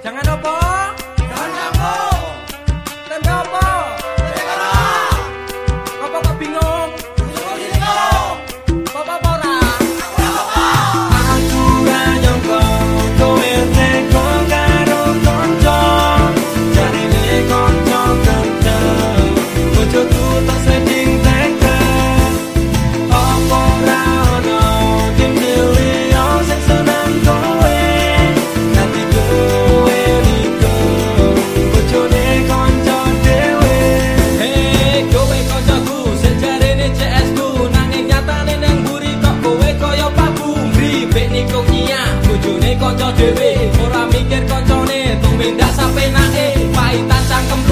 Jangan apa? kanca dhewe ora mikir kancane tumindak sampe nake paitan cangkem